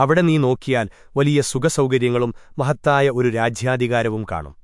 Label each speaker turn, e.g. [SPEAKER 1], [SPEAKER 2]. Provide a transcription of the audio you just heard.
[SPEAKER 1] അവിടെ നീ നോക്കിയാൽ വലിയ സുഖസൗകര്യങ്ങളും മഹത്തായ ഒരു രാജ്യാധികാരവും കാണും